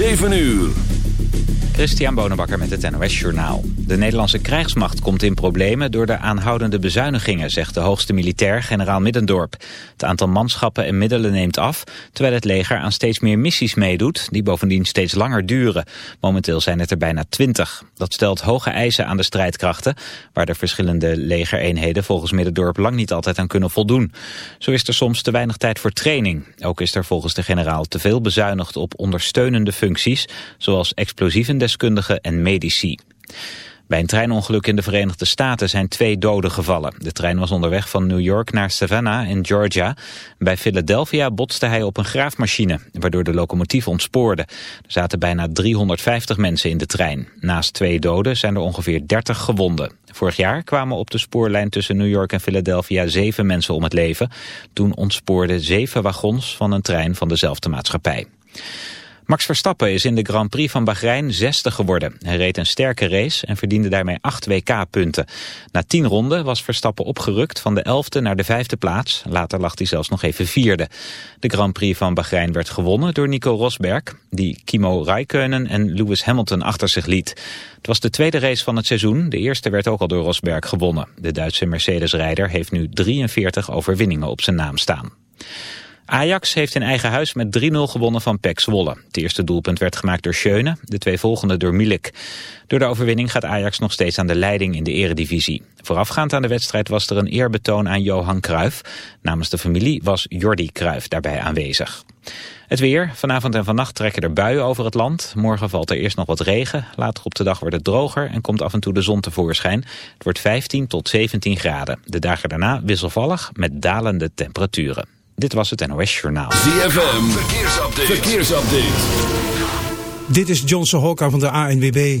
7 uur. Christian Bonenbakker met het NOS Journaal. De Nederlandse krijgsmacht komt in problemen door de aanhoudende bezuinigingen, zegt de hoogste militair, generaal Middendorp. Het aantal manschappen en middelen neemt af, terwijl het leger aan steeds meer missies meedoet, die bovendien steeds langer duren. Momenteel zijn het er bijna twintig. Dat stelt hoge eisen aan de strijdkrachten, waar de verschillende legereenheden volgens Middendorp lang niet altijd aan kunnen voldoen. Zo is er soms te weinig tijd voor training. Ook is er volgens de generaal te veel bezuinigd op ondersteunende functies, zoals explosieven deskundigen en medici. Bij een treinongeluk in de Verenigde Staten zijn twee doden gevallen. De trein was onderweg van New York naar Savannah in Georgia. Bij Philadelphia botste hij op een graafmachine, waardoor de locomotief ontspoorde. Er zaten bijna 350 mensen in de trein. Naast twee doden zijn er ongeveer 30 gewonden. Vorig jaar kwamen op de spoorlijn tussen New York en Philadelphia zeven mensen om het leven. Toen ontspoorden zeven wagons van een trein van dezelfde maatschappij. Max Verstappen is in de Grand Prix van Bahrein zesde geworden. Hij reed een sterke race en verdiende daarmee acht WK-punten. Na tien ronden was Verstappen opgerukt van de elfde naar de vijfde plaats. Later lag hij zelfs nog even vierde. De Grand Prix van Bahrein werd gewonnen door Nico Rosberg... die Kimo Räikkönen en Lewis Hamilton achter zich liet. Het was de tweede race van het seizoen. De eerste werd ook al door Rosberg gewonnen. De Duitse Mercedes-rijder heeft nu 43 overwinningen op zijn naam staan. Ajax heeft in eigen huis met 3-0 gewonnen van PEC Zwolle. Het eerste doelpunt werd gemaakt door Schöne, de twee volgende door Milik. Door de overwinning gaat Ajax nog steeds aan de leiding in de eredivisie. Voorafgaand aan de wedstrijd was er een eerbetoon aan Johan Cruijff. Namens de familie was Jordi Cruijff daarbij aanwezig. Het weer. Vanavond en vannacht trekken er buien over het land. Morgen valt er eerst nog wat regen. Later op de dag wordt het droger en komt af en toe de zon tevoorschijn. Het wordt 15 tot 17 graden. De dagen daarna wisselvallig met dalende temperaturen. Dit was het NOS Journaal. ZFM, verkeersupdate. verkeersupdate. Dit is Johnson Hokka van de ANWB.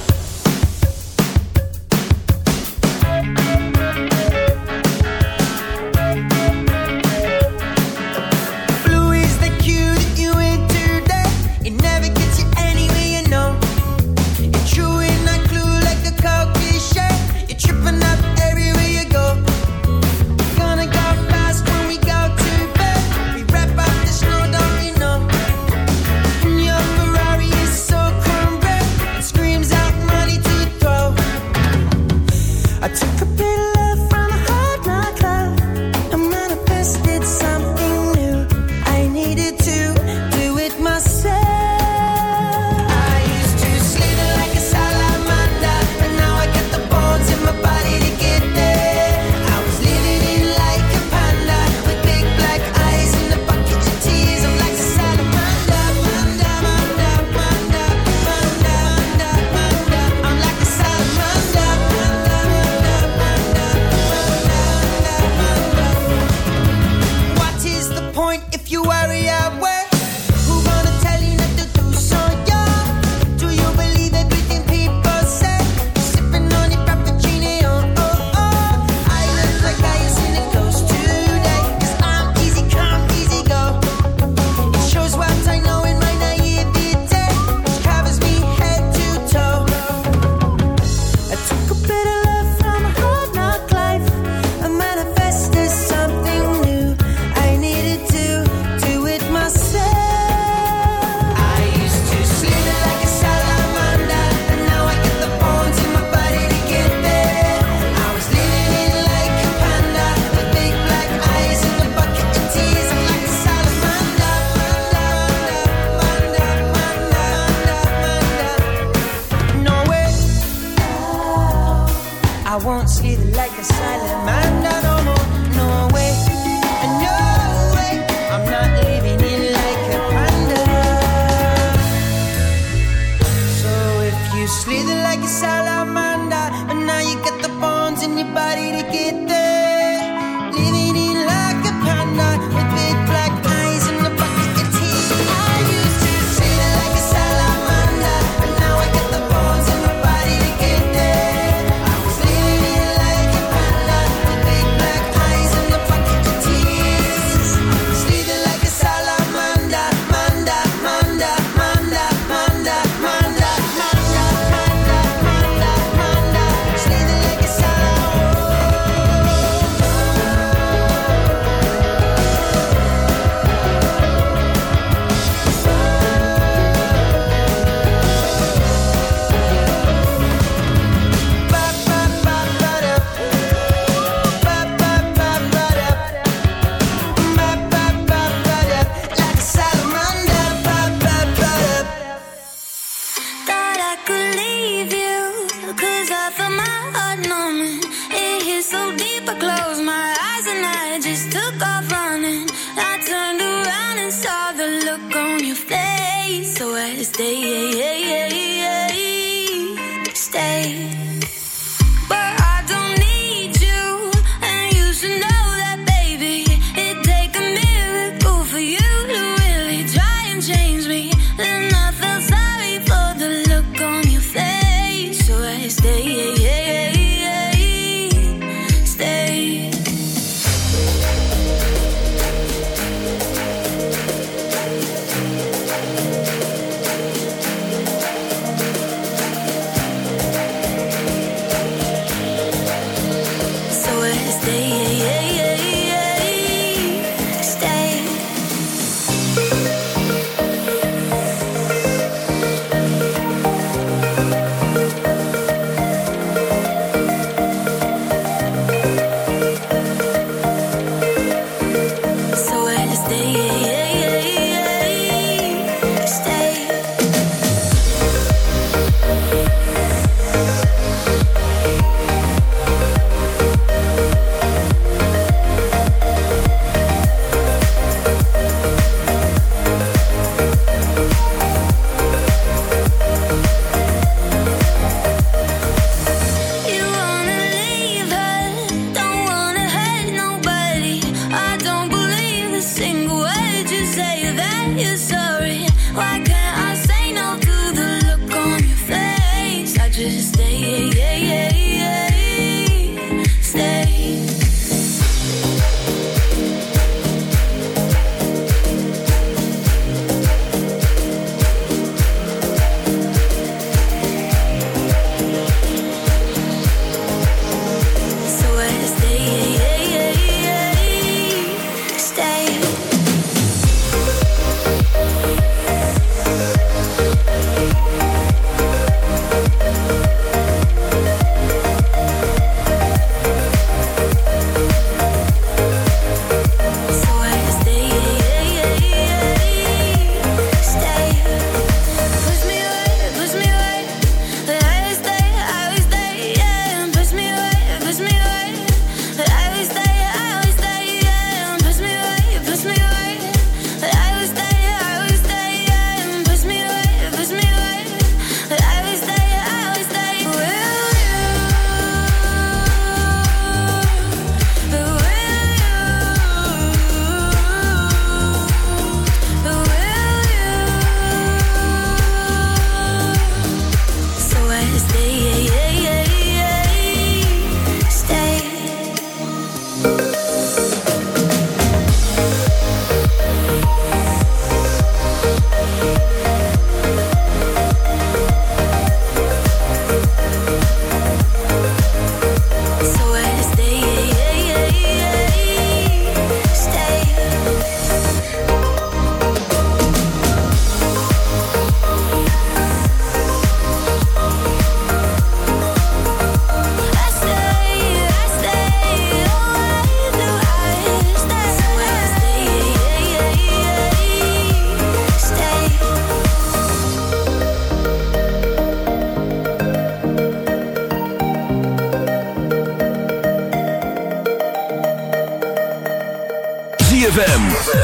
you ever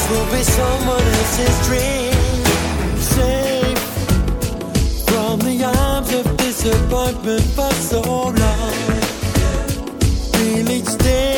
This will be someone else's dream. Safe from the arms of disappointment for so long. Feel each day.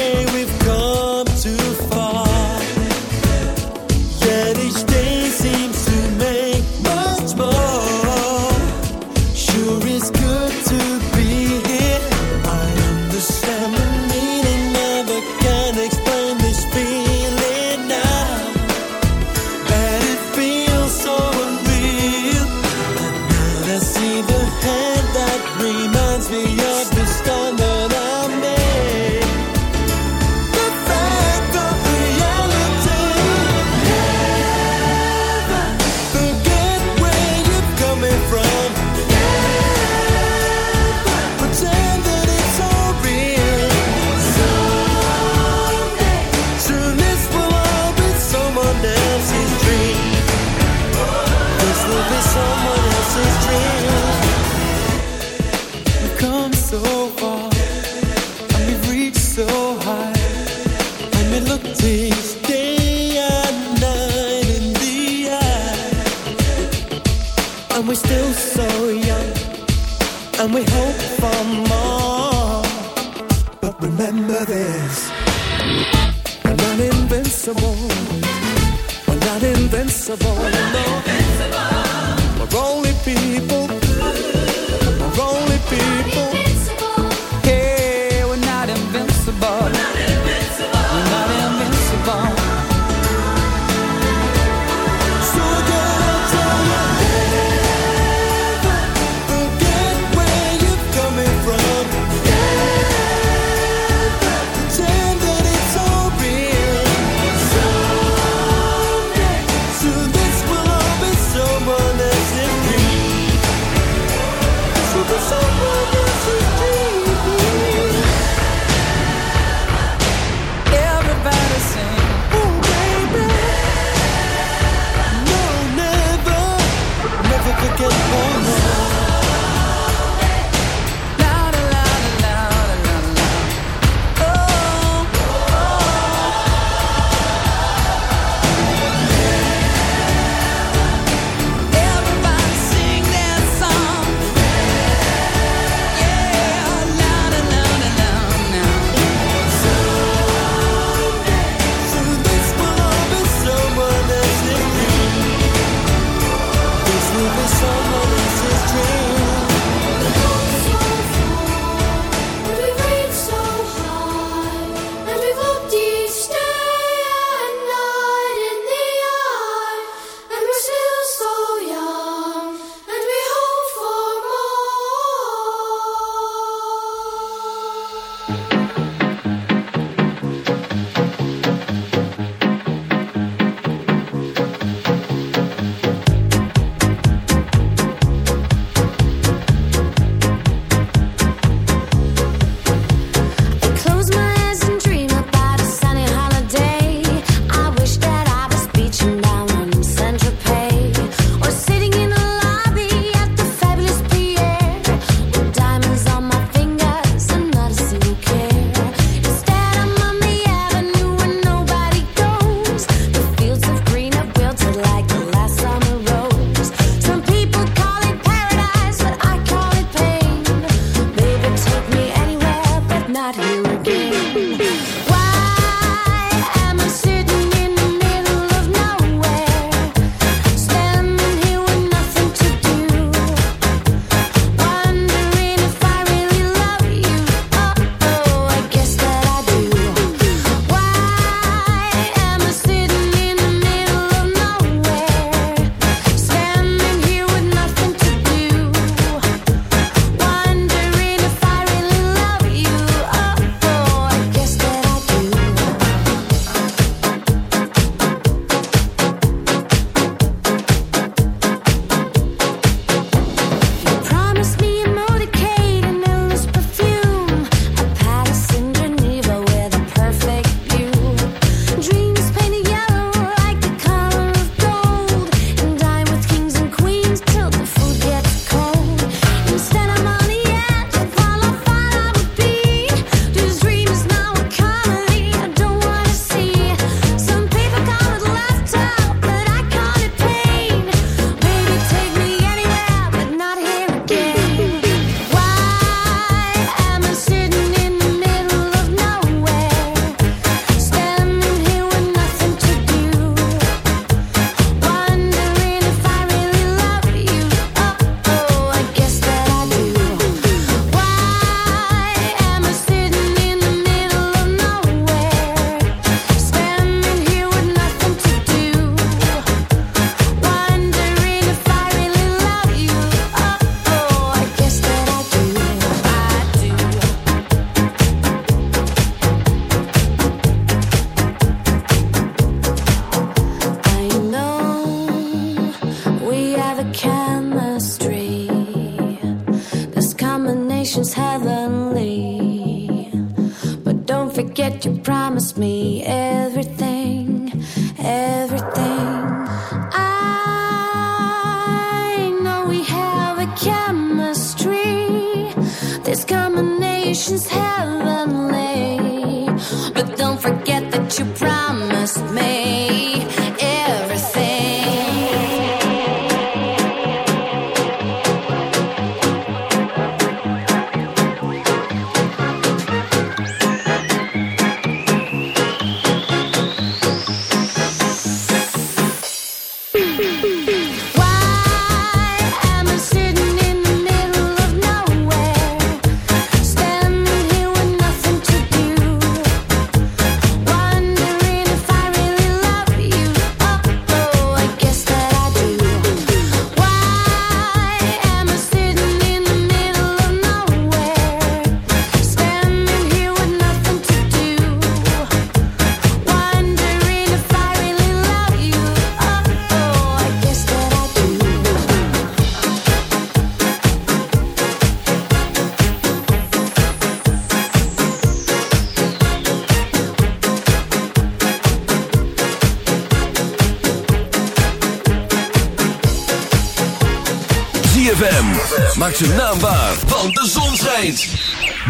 Maak zijn naam waar, want de zon schijnt.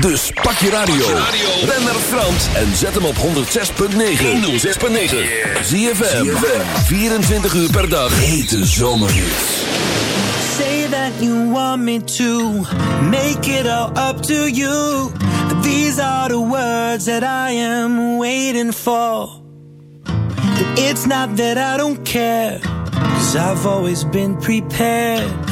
Dus pak je radio. Ben naar Frans en zet hem op 106.9. 106.9. ZFM. 24 uur per dag. Hete zomerhits. Say that you want me to make it all up to you. These are the words that I am waiting for. It's not that I don't care, cause I've always been prepared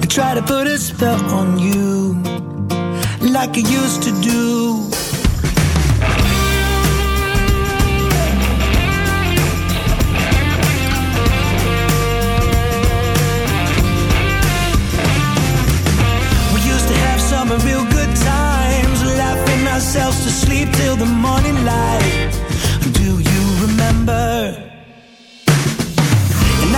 to try to put a spell on you, like I used to do. We used to have some real good times, laughing ourselves to sleep till the morning light. Do you remember?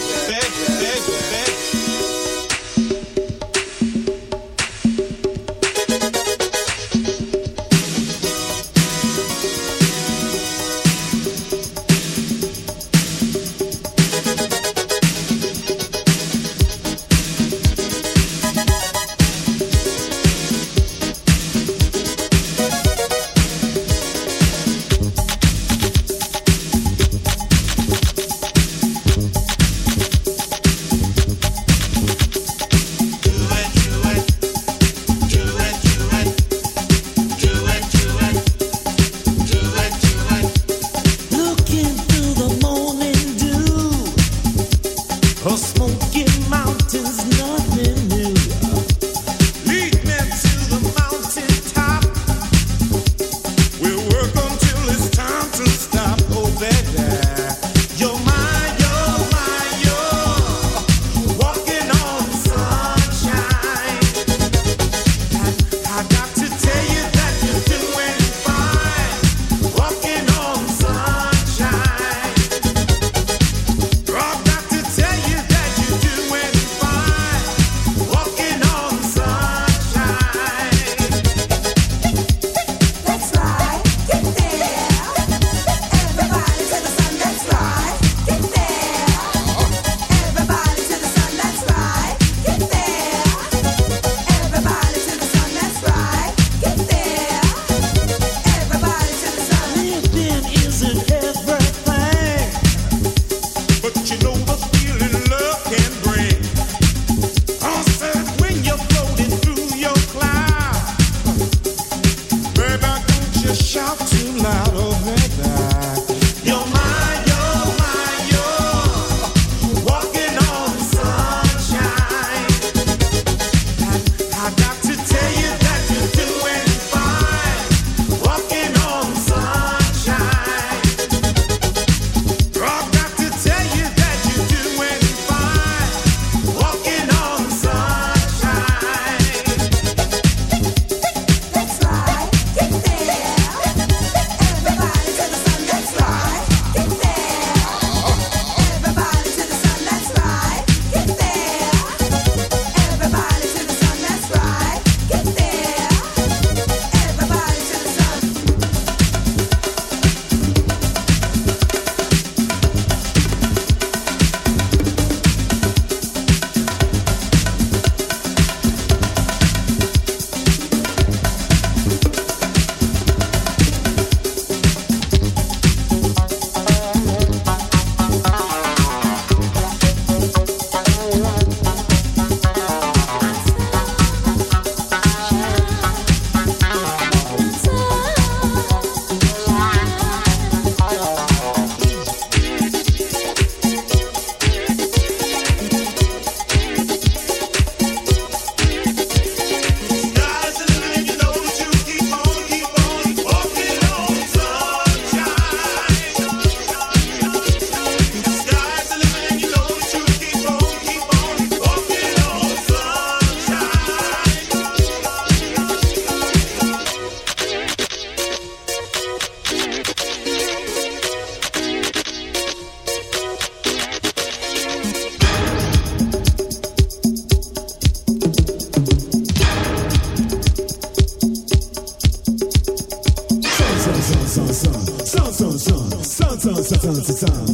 back, back. Shout too oh. loud, Sometimes. Satan.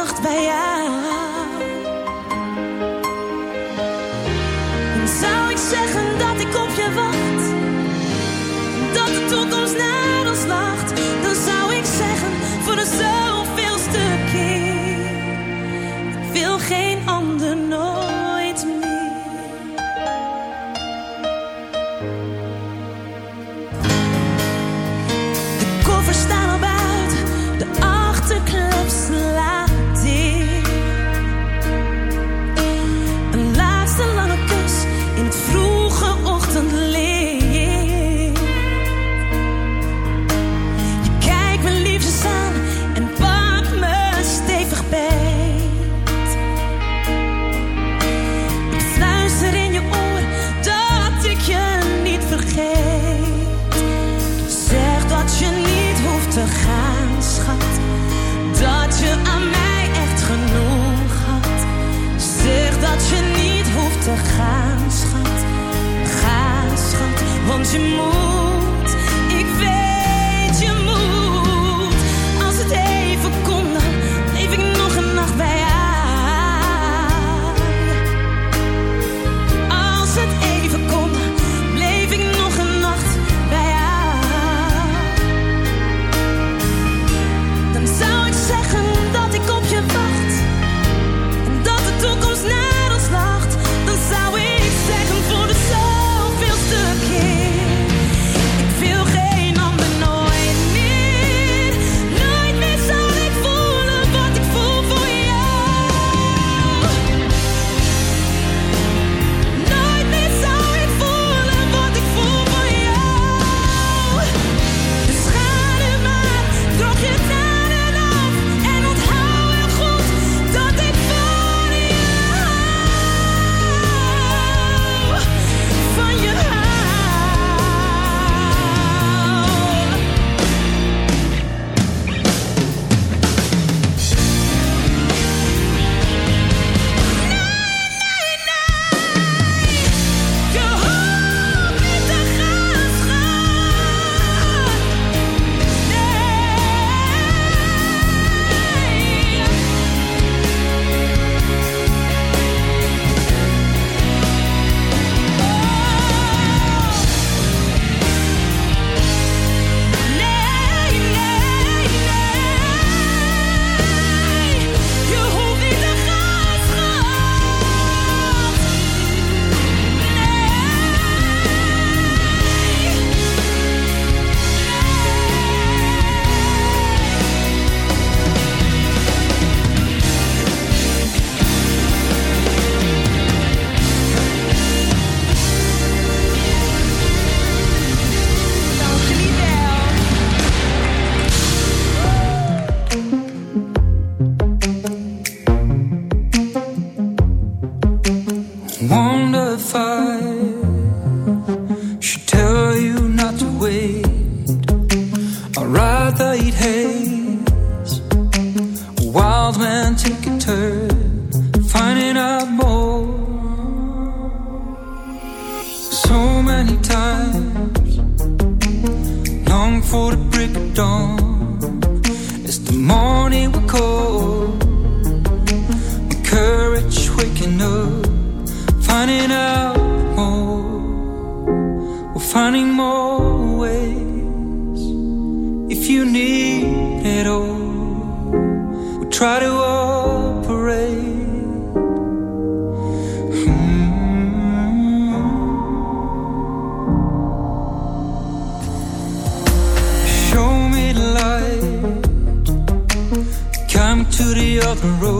nacht bij jou. laten gaan, schat. gaan schat, want je moet. Finding more ways. If you need it all, we try to operate. Hmm. Show me the light. Come to the other road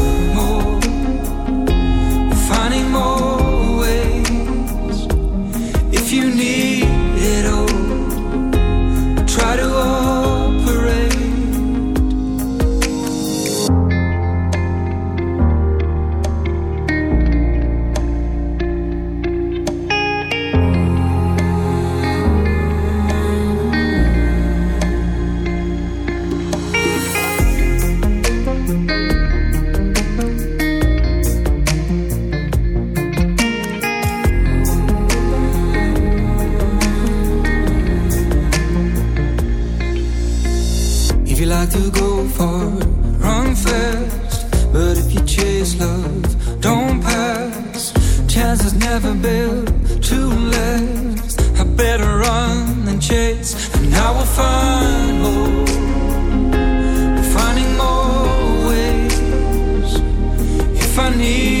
need